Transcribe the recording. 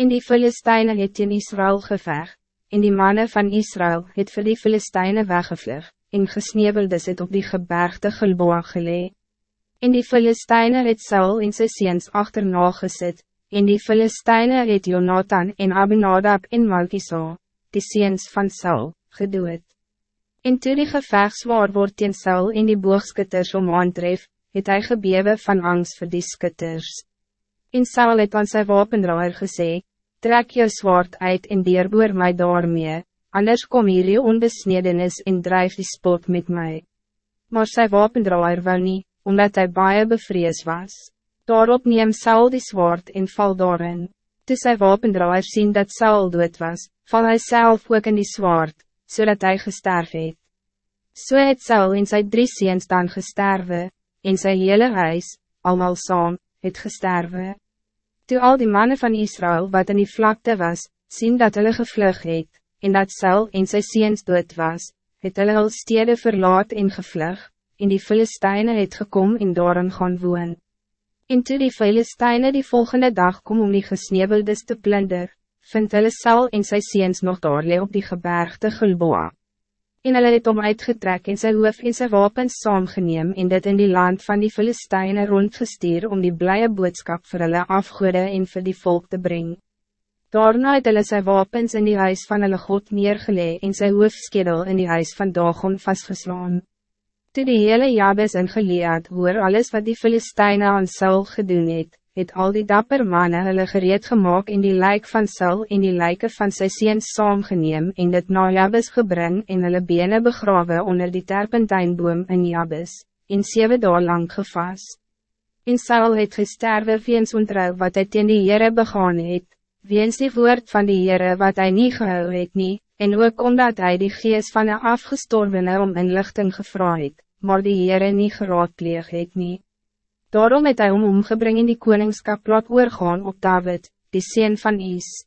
In die Filisteine het in Israël geveg, en die mannen van Israël het vir die Filisteine weggevlug, en gesneeuweldes het op die gebergte Gilboa gelee. In die Filisteine het Saul en sy seens achterna gesit, en die Filisteine het Jonathan en Abinadab en Malkisa, die seens van Saul, gedood. En toe die geveg zwaar word teen Saul en die boogskutters om aantref, het hy gebewe van angst voor die skutters. En Saul het aan sy wapendraaier gesê, trek jou zwaard uit en deurboor my daarmee, anders kom hier die onbesnedenis en drijf die spot met mij. Maar sy wapendraaier wou nie, omdat hij baie bevrees was. Daarop neem Saul die zwaard en val daarin. Toe sy wapendraaier sien dat Saul dood was, val hij zelf ook in die zwaard, zodat hij gesterf het. So het Saul en sy drie seens dan gesterwe, en sy hele huis, allemaal saam, het gesterwe. Toe al die mannen van Israël wat in die vlakte was, sien dat hulle gevlug het, en dat Saul en sy seens dood was, het hulle al stede verlaat en gevlug, en die Filisteine het gekom en daarin gaan woon. En toe die Filisteine die volgende dag kom om die gesneeuweldes te plunder, vind hulle Saul en sy seens nog daar op die gebergte Gulboa. En hulle het om uitgetrek en sy hoof en sy wapens saamgeneem en dit in die land van die Filisteine rondgestuur om die blije boodskap voor hulle afgoede en voor die volk te brengen. Daarna het hulle sy wapens in die huis van hulle God neergelee en sy hoofskedel in die huis van Dagon vastgeslaan. Toe die hele Jabes in Gilead hoor alles wat die Filisteine aan Saul gedoen het, het al die dapper mannen hulle gereed gemaakt in die lijk van Saul en die lijken van sy seens saamgeneem en dit na Jabes gebring en hulle bene begrawe onder die terpentijnboom in Jabes, in zeven dagen lang gevas. En Saul het gesterwe weens ontrouw wat hij teen die Heere begaan het, weens die woord van die Heere wat hij niet gehou het nie, en ook omdat hij die geest van een afgestorvene om inlichting gevra het, maar die Heere nie geraadpleeg het nie. Daarom het hij om omgebring in die koningskap laat oorgaan op David, die sien van Is.